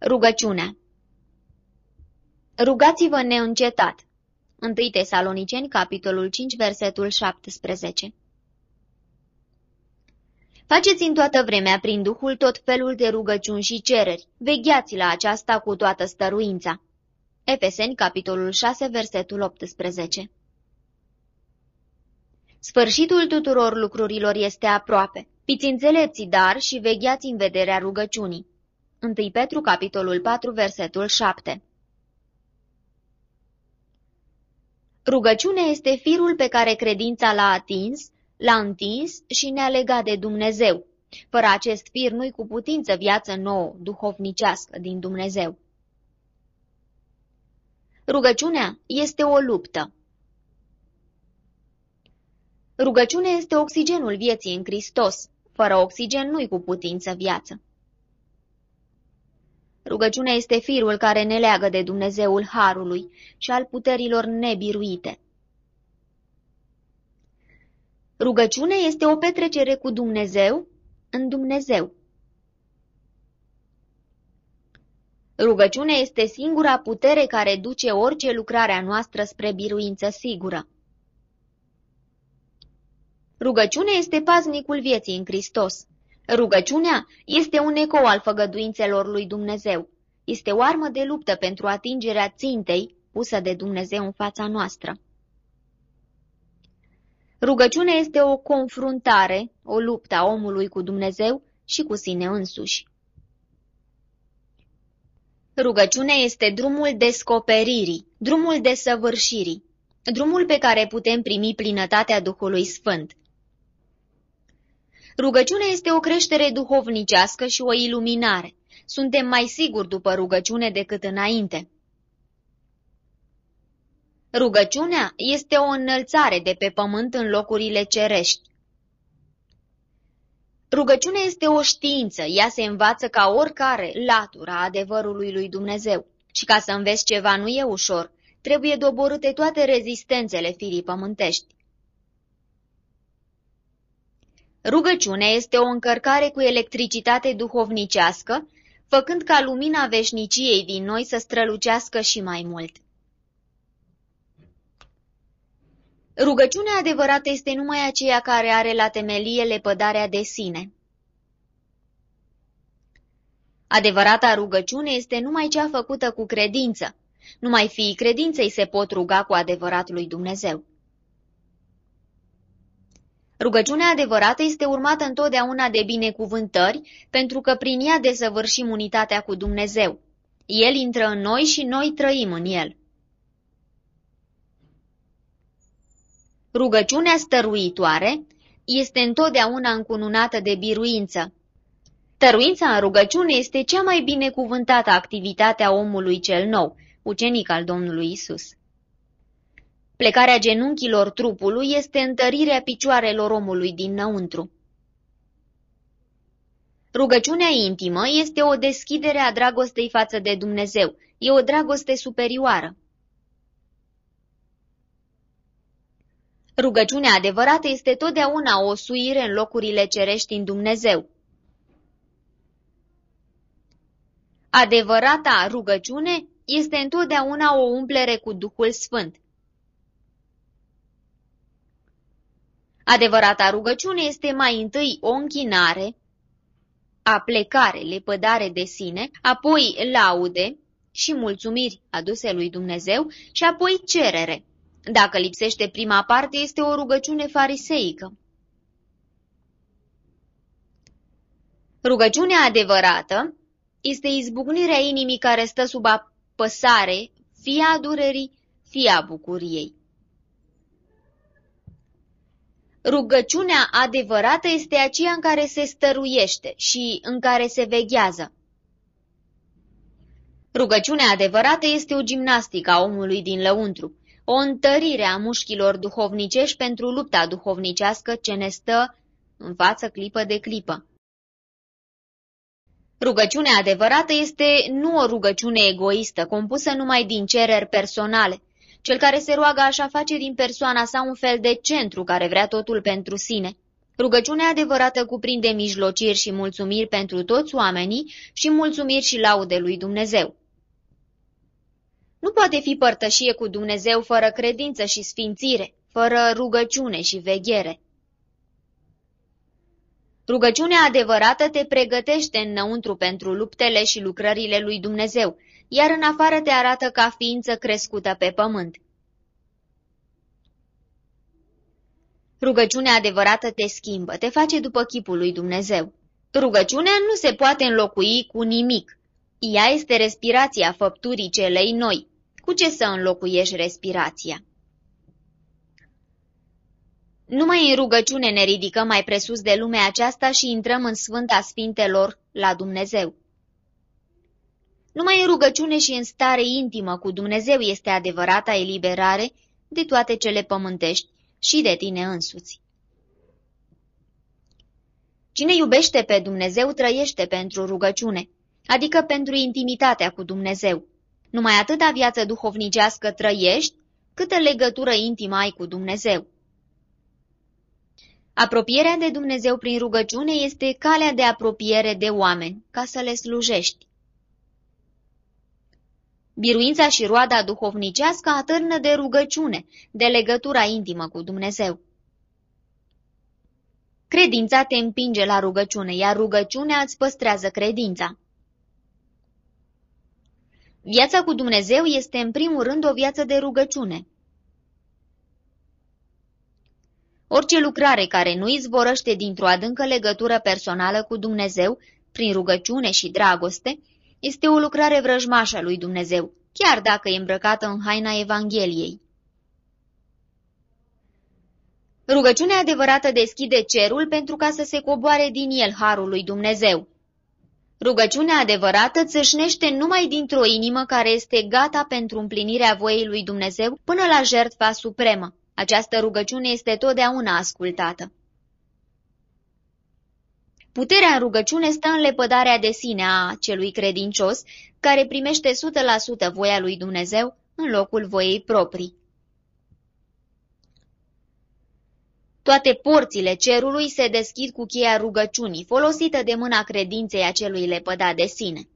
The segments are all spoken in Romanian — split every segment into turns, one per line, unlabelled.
Rugăciunea Rugați-vă neîncetat. 1 Tesaloniceni, capitolul 5, versetul 17 Faceți în toată vremea prin Duhul tot felul de rugăciuni și cereri. Vegheați la aceasta cu toată stăruința. Efeseni, capitolul 6, versetul 18 Sfârșitul tuturor lucrurilor este aproape. Fiți înțelepți, dar și vegheați în vederea rugăciunii. 1 Petru, capitolul 4, versetul 7 Rugăciunea este firul pe care credința l-a atins, l-a întins și ne-a legat de Dumnezeu. Fără acest fir nu-i cu putință viață nouă, duhovnicească din Dumnezeu. Rugăciunea este o luptă. Rugăciunea este oxigenul vieții în Hristos. Fără oxigen nu-i cu putință viață. Rugăciunea este firul care ne leagă de Dumnezeul Harului și al puterilor nebiruite. Rugăciunea este o petrecere cu Dumnezeu în Dumnezeu. Rugăciunea este singura putere care duce orice lucrare a noastră spre biruință sigură. Rugăciunea este paznicul vieții în Hristos. Rugăciunea este un ecou al făgăduințelor lui Dumnezeu. Este o armă de luptă pentru atingerea țintei pusă de Dumnezeu în fața noastră. Rugăciunea este o confruntare, o luptă a omului cu Dumnezeu și cu sine însuși. Rugăciunea este drumul descoperirii, drumul desăvârșirii, drumul pe care putem primi plinătatea Duhului Sfânt. Rugăciunea este o creștere duhovnicească și o iluminare. Suntem mai siguri după rugăciune decât înainte. Rugăciunea este o înălțare de pe pământ în locurile cerești. Rugăciunea este o știință, ea se învață ca oricare latura adevărului lui Dumnezeu. Și ca să înveți ceva nu e ușor, trebuie doborâte toate rezistențele firii pământești. Rugăciunea este o încărcare cu electricitate duhovnicească, făcând ca lumina veșniciei din noi să strălucească și mai mult. Rugăciunea adevărată este numai aceea care are la temelie lepădarea de sine. Adevărata rugăciune este numai cea făcută cu credință. Numai fiii credinței se pot ruga cu adevărat lui Dumnezeu. Rugăciunea adevărată este urmată întotdeauna de binecuvântări, pentru că prin ea desăvârșim unitatea cu Dumnezeu. El intră în noi și noi trăim în el. Rugăciunea stăruitoare este întotdeauna încununată de biruință. Tăruința în rugăciune este cea mai binecuvântată activitate a omului cel nou, ucenic al Domnului Isus. Plecarea genunchilor trupului este întărirea picioarelor omului dinăuntru. Rugăciunea intimă este o deschidere a dragostei față de Dumnezeu, e o dragoste superioară. Rugăciunea adevărată este totdeauna o suire în locurile cerești în Dumnezeu. Adevărata rugăciune este întotdeauna o umplere cu Duhul Sfânt. Adevărata rugăciune este mai întâi o închinare, aplecare, lepădare de sine, apoi laude și mulțumiri aduse lui Dumnezeu și apoi cerere. Dacă lipsește prima parte, este o rugăciune fariseică. Rugăciunea adevărată este izbucnirea inimii care stă sub apăsare, fie a durerii, fie a bucuriei. Rugăciunea adevărată este aceea în care se stăruiește și în care se veghează. Rugăciunea adevărată este o gimnastică a omului din lăuntru, o întărire a mușchilor duhovnicești pentru lupta duhovnicească ce ne stă în față clipă de clipă. Rugăciunea adevărată este nu o rugăciune egoistă, compusă numai din cereri personale, cel care se roagă așa face din persoana sa un fel de centru care vrea totul pentru sine. Rugăciunea adevărată cuprinde mijlociri și mulțumiri pentru toți oamenii și mulțumiri și laude lui Dumnezeu. Nu poate fi părtășie cu Dumnezeu fără credință și sfințire, fără rugăciune și veghere. Rugăciunea adevărată te pregătește înăuntru pentru luptele și lucrările lui Dumnezeu, iar în afară te arată ca ființă crescută pe pământ. Rugăciunea adevărată te schimbă, te face după chipul lui Dumnezeu. Rugăciunea nu se poate înlocui cu nimic. Ea este respirația făpturii celei noi. Cu ce să înlocuiești respirația? Numai în rugăciune ne ridicăm mai presus de lumea aceasta și intrăm în Sfânta Sfintelor la Dumnezeu. Numai în rugăciune și în stare intimă cu Dumnezeu este adevărata eliberare de toate cele pământești și de tine însuți. Cine iubește pe Dumnezeu trăiește pentru rugăciune, adică pentru intimitatea cu Dumnezeu. Numai atâta viață duhovnicească trăiești, câtă legătură intimă ai cu Dumnezeu. Apropierea de Dumnezeu prin rugăciune este calea de apropiere de oameni, ca să le slujești. Biruința și roada duhovnicească atârnă de rugăciune, de legătura intimă cu Dumnezeu. Credința te împinge la rugăciune, iar rugăciunea îți păstrează credința. Viața cu Dumnezeu este în primul rând o viață de rugăciune. Orice lucrare care nu izvorăște dintr-o adâncă legătură personală cu Dumnezeu, prin rugăciune și dragoste, este o lucrare vrăjmașă lui Dumnezeu, chiar dacă e îmbrăcată în haina Evangheliei. Rugăciunea adevărată deschide cerul pentru ca să se coboare din el harul lui Dumnezeu. Rugăciunea adevărată țâșnește numai dintr-o inimă care este gata pentru împlinirea voiei lui Dumnezeu până la jertfa supremă. Această rugăciune este totdeauna ascultată. Puterea în rugăciune stă în lepădarea de sine a celui credincios, care primește 100% voia lui Dumnezeu în locul voiei proprii. Toate porțile cerului se deschid cu cheia rugăciunii, folosită de mâna credinței acelui lepădat de sine.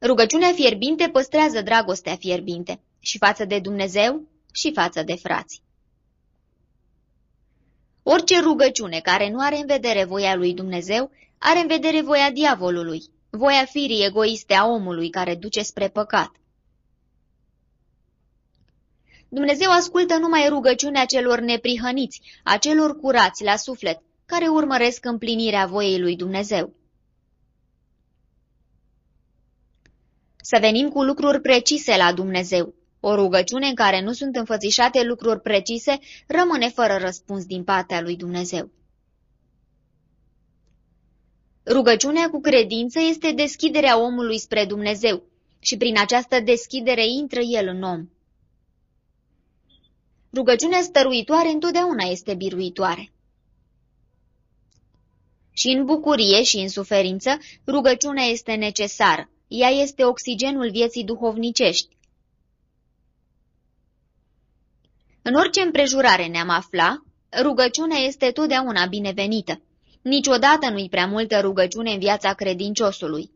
Rugăciunea fierbinte păstrează dragostea fierbinte și față de Dumnezeu și față de frați. Orice rugăciune care nu are în vedere voia lui Dumnezeu, are în vedere voia diavolului, voia firii egoiste a omului care duce spre păcat. Dumnezeu ascultă numai rugăciunea celor neprihăniți, a celor curați la suflet, care urmăresc împlinirea voiei lui Dumnezeu. Să venim cu lucruri precise la Dumnezeu, o rugăciune în care nu sunt înfățișate lucruri precise rămâne fără răspuns din partea lui Dumnezeu. Rugăciunea cu credință este deschiderea omului spre Dumnezeu și prin această deschidere intră el în om. Rugăciunea stăruitoare întotdeauna este biruitoare. Și în bucurie și în suferință, rugăciunea este necesară. Ea este oxigenul vieții duhovnicești. În orice împrejurare ne-am afla, rugăciunea este totdeauna binevenită. Niciodată nu-i prea multă rugăciune în viața credinciosului.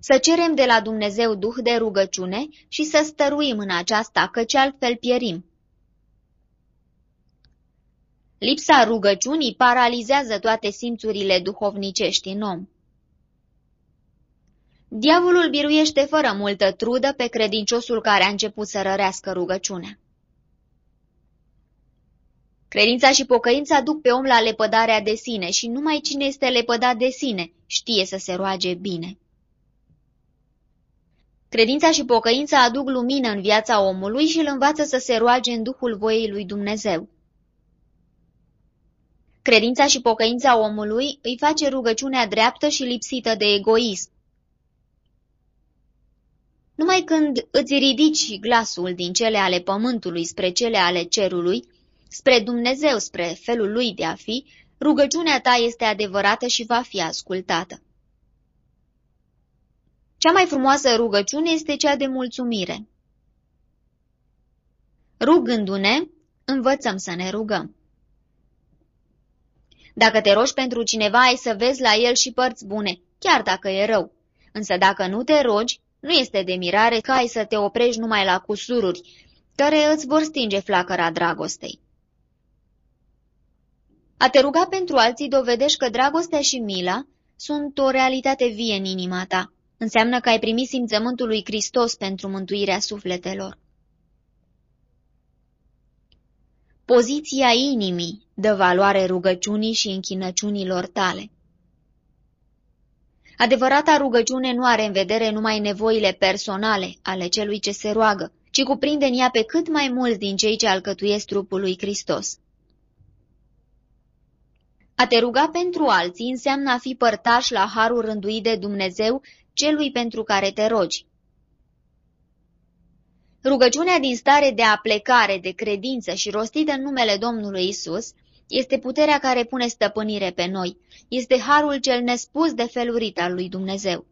Să cerem de la Dumnezeu duh de rugăciune și să stăruim în aceasta, căci altfel pierim. Lipsa rugăciunii paralizează toate simțurile duhovnicești în om. Diavolul biruiește fără multă trudă pe credinciosul care a început să rărească rugăciunea. Credința și pocăința duc pe om la lepădarea de sine și numai cine este lepădat de sine știe să se roage bine. Credința și pocăința aduc lumină în viața omului și îl învață să se roage în duhul voiei lui Dumnezeu. Credința și pocăința omului îi face rugăciunea dreaptă și lipsită de egoism. Numai când îți ridici glasul din cele ale pământului spre cele ale cerului, spre Dumnezeu, spre felul lui de a fi, rugăciunea ta este adevărată și va fi ascultată. Cea mai frumoasă rugăciune este cea de mulțumire. Rugându-ne, învățăm să ne rugăm. Dacă te rogi pentru cineva, ai să vezi la el și părți bune, chiar dacă e rău. Însă dacă nu te rogi, nu este de mirare că ai să te oprești numai la cusururi, care îți vor stinge flacăra dragostei. A te ruga pentru alții dovedești că dragostea și mila sunt o realitate vie în inima ta. Înseamnă că ai primit simțământul lui Hristos pentru mântuirea sufletelor. Poziția inimii dă valoare rugăciunii și închinăciunilor tale. Adevărata rugăciune nu are în vedere numai nevoile personale ale celui ce se roagă, ci cuprinde în ea pe cât mai mulți din cei ce alcătuiesc trupul lui Hristos. A te ruga pentru alții înseamnă a fi părtaș la harul rânduit de Dumnezeu celui pentru care te rogi. Rugăciunea din stare de aplecare, de credință și rostită în numele Domnului Isus este puterea care pune stăpânire pe noi, este harul cel nespus de felurit al lui Dumnezeu.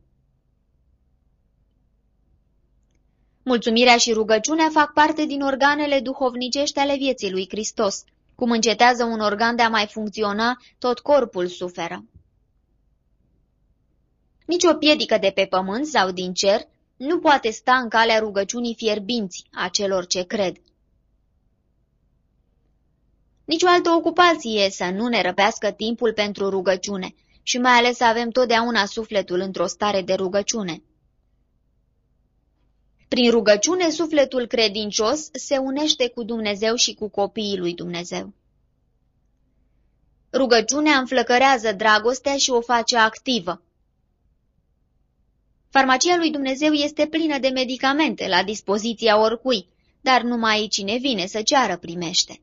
Mulțumirea și rugăciunea fac parte din organele duhovnicești ale vieții lui Hristos. Cum încetează un organ de a mai funcționa, tot corpul suferă. Nici o piedică de pe pământ sau din cer nu poate sta în calea rugăciunii fierbinți a celor ce cred. Nici o altă ocupație să nu ne răpească timpul pentru rugăciune și mai ales să avem totdeauna sufletul într-o stare de rugăciune. Prin rugăciune, sufletul credincios se unește cu Dumnezeu și cu copiii lui Dumnezeu. Rugăciunea înflăcărează dragostea și o face activă, Farmacia lui Dumnezeu este plină de medicamente la dispoziția oricui, dar numai cine vine să ceară primește.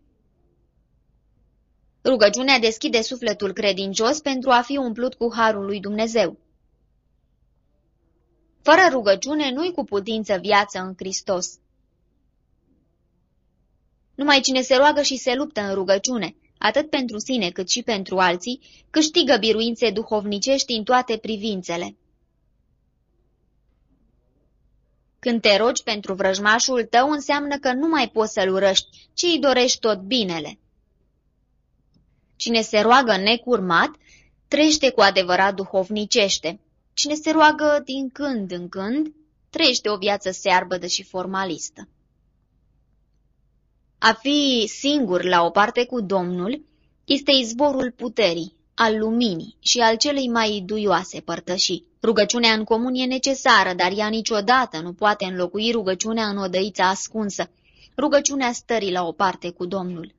Rugăciunea deschide sufletul credincios pentru a fi umplut cu harul lui Dumnezeu. Fără rugăciune nu-i cu putință viață în Hristos. Numai cine se roagă și se luptă în rugăciune, atât pentru sine cât și pentru alții, câștigă biruințe duhovnicești în toate privințele. Când te rogi pentru vrăjmașul tău, înseamnă că nu mai poți să-l urăști, ci îi dorești tot binele. Cine se roagă necurmat, trăiește cu adevărat duhovnicește. Cine se roagă din când în când, trăiește o viață searbădă și formalistă. A fi singur la o parte cu Domnul este izvorul puterii, al luminii și al celei mai duioase părtășii. Rugăciunea în comun e necesară, dar ea niciodată nu poate înlocui rugăciunea în odăița ascunsă, rugăciunea stării la o parte cu Domnul.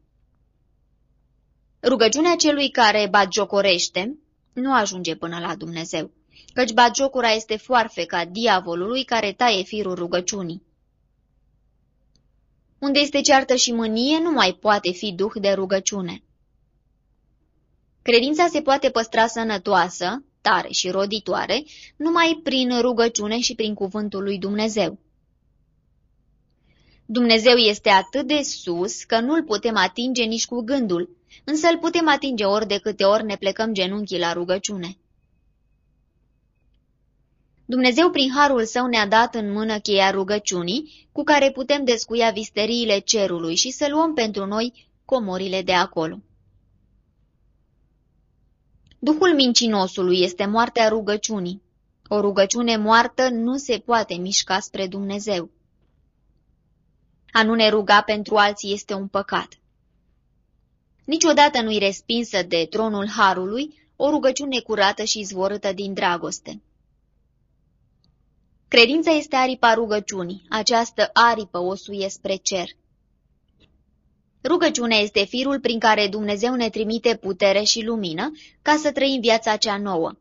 Rugăciunea celui care batjocorește nu ajunge până la Dumnezeu, căci batjocura este foarfeca diavolului care taie firul rugăciunii. Unde este ceartă și mânie, nu mai poate fi duh de rugăciune. Credința se poate păstra sănătoasă, tare și roditoare, numai prin rugăciune și prin cuvântul lui Dumnezeu. Dumnezeu este atât de sus că nu-l putem atinge nici cu gândul, însă îl putem atinge ori de câte ori ne plecăm genunchii la rugăciune. Dumnezeu prin harul său ne-a dat în mână cheia rugăciunii, cu care putem descuia visteriile cerului și să luăm pentru noi comorile de acolo. Duhul mincinosului este moartea rugăciunii. O rugăciune moartă nu se poate mișca spre Dumnezeu. A nu ne ruga pentru alții este un păcat. Niciodată nu-i respinsă de tronul Harului o rugăciune curată și zvorâtă din dragoste. Credința este aripa rugăciunii, această aripă o suie spre cer. Rugăciunea este firul prin care Dumnezeu ne trimite putere și lumină ca să trăim viața cea nouă.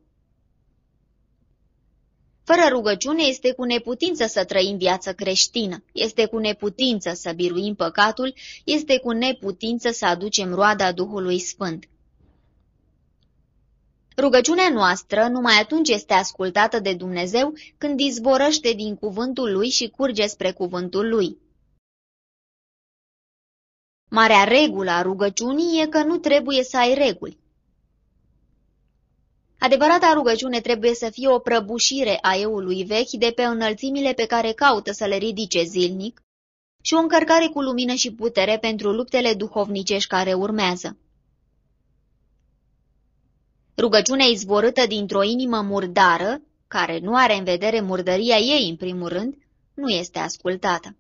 Fără rugăciune este cu neputință să trăim viață creștină, este cu neputință să biruim păcatul, este cu neputință să aducem roada Duhului Sfânt. Rugăciunea noastră numai atunci este ascultată de Dumnezeu când izvorăște din cuvântul Lui și curge spre cuvântul Lui. Marea regulă a rugăciunii e că nu trebuie să ai reguli. Adevărata rugăciune trebuie să fie o prăbușire a eului vechi de pe înălțimile pe care caută să le ridice zilnic, și o încărcare cu lumină și putere pentru luptele duhovnicești care urmează. Rugăciunea izvorâtă dintr-o inimă murdară, care nu are în vedere murdăria ei în primul rând, nu este ascultată.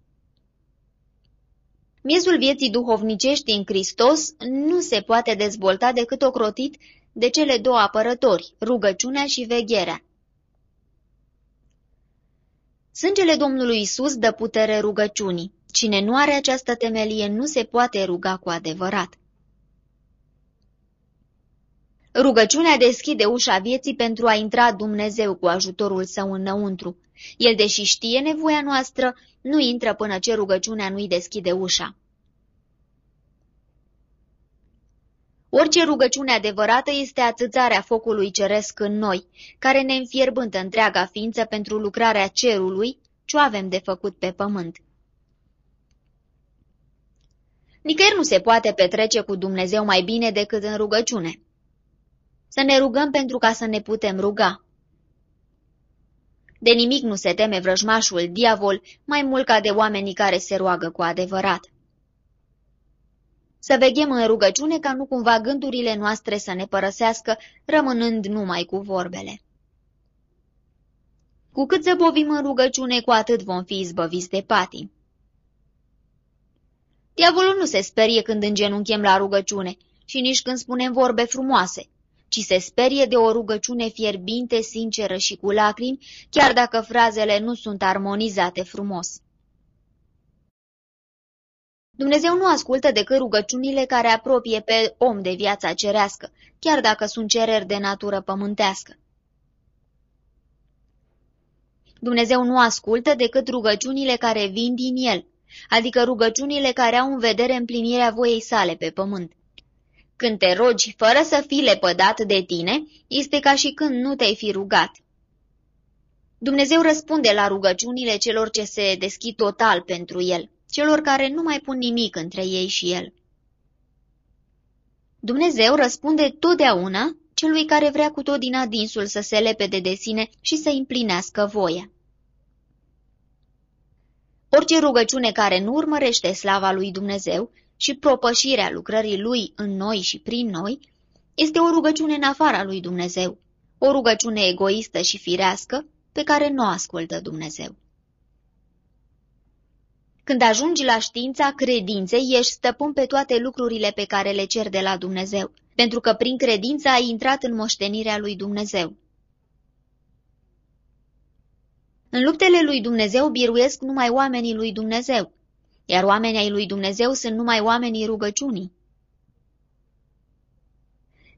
Miezul vieții duhovnicești în Hristos nu se poate dezvolta decât ocrotit de cele două apărători, rugăciunea și vegherea. Sângele Domnului Isus dă putere rugăciunii. Cine nu are această temelie nu se poate ruga cu adevărat. Rugăciunea deschide ușa vieții pentru a intra Dumnezeu cu ajutorul său înăuntru. El, deși știe nevoia noastră, nu intră până ce rugăciunea nu-i deschide ușa. Orice rugăciune adevărată este atâțarea focului ceresc în noi, care ne înfierbântă întreaga ființă pentru lucrarea cerului, ce avem de făcut pe pământ. Nicăieri nu se poate petrece cu Dumnezeu mai bine decât în rugăciune. Să ne rugăm pentru ca să ne putem ruga. De nimic nu se teme vrăjmașul, diavol, mai mult ca de oamenii care se roagă cu adevărat. Să veghem în rugăciune ca nu cumva gândurile noastre să ne părăsească, rămânând numai cu vorbele. Cu cât zăbovim în rugăciune, cu atât vom fi izbăviți de patim. Diavolul nu se sperie când îngenunchem la rugăciune și nici când spunem vorbe frumoase, ci se sperie de o rugăciune fierbinte, sinceră și cu lacrimi, chiar dacă frazele nu sunt armonizate frumos. Dumnezeu nu ascultă decât rugăciunile care apropie pe om de viața cerească, chiar dacă sunt cereri de natură pământească. Dumnezeu nu ascultă decât rugăciunile care vin din el, adică rugăciunile care au în vedere împlinirea voiei sale pe pământ. Când te rogi fără să fii lepădat de tine, este ca și când nu te-ai fi rugat. Dumnezeu răspunde la rugăciunile celor ce se deschid total pentru el, celor care nu mai pun nimic între ei și el. Dumnezeu răspunde totdeauna celui care vrea cu tot din adinsul să se lepede de sine și să împlinească voia. Orice rugăciune care nu urmărește slava lui Dumnezeu și propășirea lucrării lui în noi și prin noi, este o rugăciune în afara lui Dumnezeu, o rugăciune egoistă și firească pe care nu o ascultă Dumnezeu. Când ajungi la știința credinței, ești stăpân pe toate lucrurile pe care le cer de la Dumnezeu, pentru că prin credință ai intrat în moștenirea lui Dumnezeu. În luptele lui Dumnezeu biruiesc numai oamenii lui Dumnezeu, iar oamenii ai lui Dumnezeu sunt numai oamenii rugăciunii.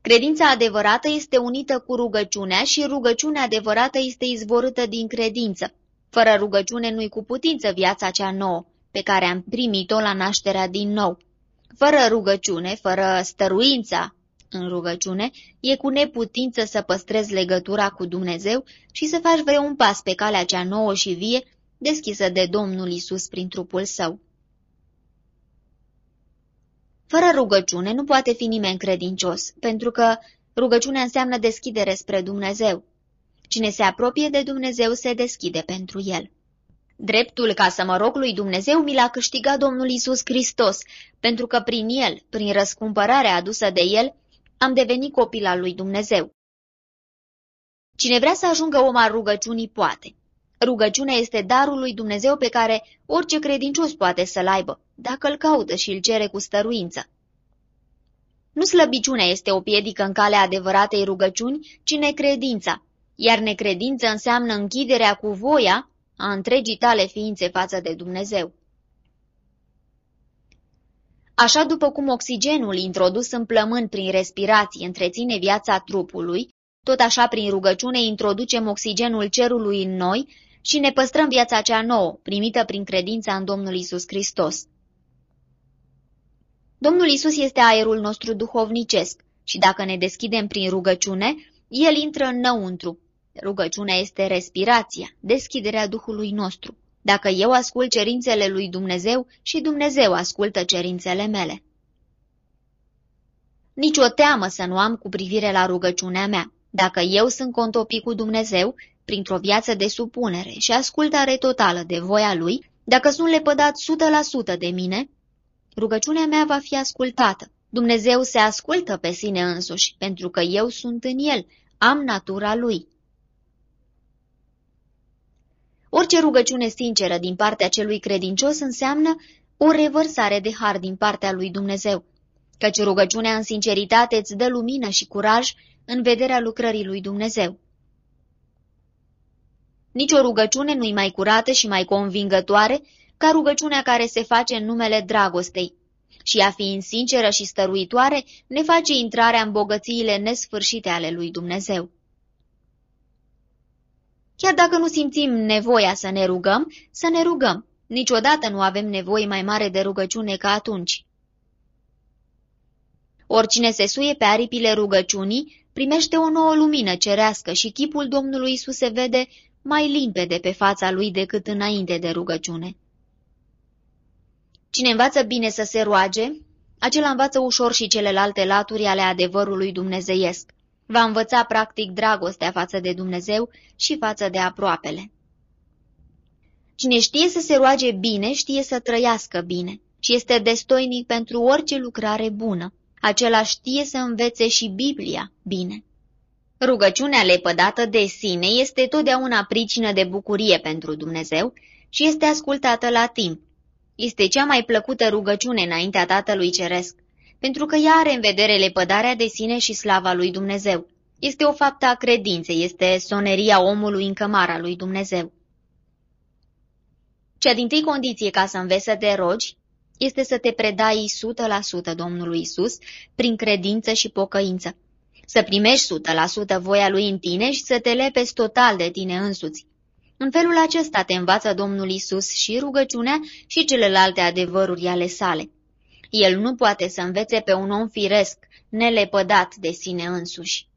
Credința adevărată este unită cu rugăciunea și rugăciunea adevărată este izvorâtă din credință. Fără rugăciune nu-i cu putință viața cea nouă, pe care am primit-o la nașterea din nou. Fără rugăciune, fără stăruința în rugăciune, e cu neputință să păstrezi legătura cu Dumnezeu și să faci vreun pas pe calea cea nouă și vie deschisă de Domnul Isus prin trupul său. Fără rugăciune nu poate fi nimeni credincios, pentru că rugăciunea înseamnă deschidere spre Dumnezeu. Cine se apropie de Dumnezeu se deschide pentru el. Dreptul ca să mă rog lui Dumnezeu mi l-a câștigat Domnul Isus Hristos, pentru că prin el, prin răscumpărarea adusă de el, am devenit copil al lui Dumnezeu. Cine vrea să ajungă om al rugăciunii poate. Rugăciunea este darul lui Dumnezeu pe care orice credincios poate să-l aibă, dacă îl caută și îl cere cu stăruință. Nu slăbiciunea este o piedică în calea adevăratei rugăciuni, ci necredința, iar necredință înseamnă închiderea cu voia a întregii tale ființe față de Dumnezeu. Așa după cum oxigenul introdus în plămân prin respirație întreține viața trupului, tot așa prin rugăciune introducem oxigenul cerului în noi și ne păstrăm viața cea nouă, primită prin credința în Domnul Isus Hristos. Domnul Isus este aerul nostru duhovnicesc și dacă ne deschidem prin rugăciune, El intră înăuntru, Rugăciunea este respirația, deschiderea Duhului nostru. Dacă eu ascult cerințele lui Dumnezeu și Dumnezeu ascultă cerințele mele. Nici o teamă să nu am cu privire la rugăciunea mea. Dacă eu sunt contopit cu Dumnezeu, printr-o viață de supunere și ascultare totală de voia Lui, Dacă sunt lepădat 100% de mine, rugăciunea mea va fi ascultată. Dumnezeu se ascultă pe sine însuși, pentru că eu sunt în El, am natura Lui. Orice rugăciune sinceră din partea celui credincios înseamnă o revărsare de har din partea lui Dumnezeu, căci rugăciunea în sinceritate îți dă lumină și curaj în vederea lucrării lui Dumnezeu. Nici o rugăciune nu-i mai curată și mai convingătoare ca rugăciunea care se face în numele dragostei. Și ea fiind sinceră și stăruitoare, ne face intrarea în bogățiile nesfârșite ale lui Dumnezeu. Chiar dacă nu simțim nevoia să ne rugăm, să ne rugăm. Niciodată nu avem nevoie mai mare de rugăciune ca atunci. Oricine se suie pe aripile rugăciunii, primește o nouă lumină cerească și chipul Domnului Isus se vede mai limpede pe fața lui decât înainte de rugăciune. Cine învață bine să se roage, acela învață ușor și celelalte laturi ale adevărului dumnezeiesc. Va învăța practic dragostea față de Dumnezeu și față de aproapele. Cine știe să se roage bine, știe să trăiască bine și este destoinic pentru orice lucrare bună. Acela știe să învețe și Biblia bine. Rugăciunea lepădată de sine este totdeauna pricină de bucurie pentru Dumnezeu și este ascultată la timp. Este cea mai plăcută rugăciune înaintea Tatălui Ceresc, pentru că ea are în vedere lepădarea de sine și slava lui Dumnezeu. Este o faptă a credinței, este soneria omului în cămara lui Dumnezeu. Cea din tâi condiție ca să înveți să te rogi este să te predai 100% Domnului Isus prin credință și pocăință să primești 100% voia lui în tine și să te lepezi total de tine însuți. În felul acesta te învață Domnul Isus și rugăciunea și celelalte adevăruri ale sale. El nu poate să învețe pe un om firesc, nelepădat de sine însuși.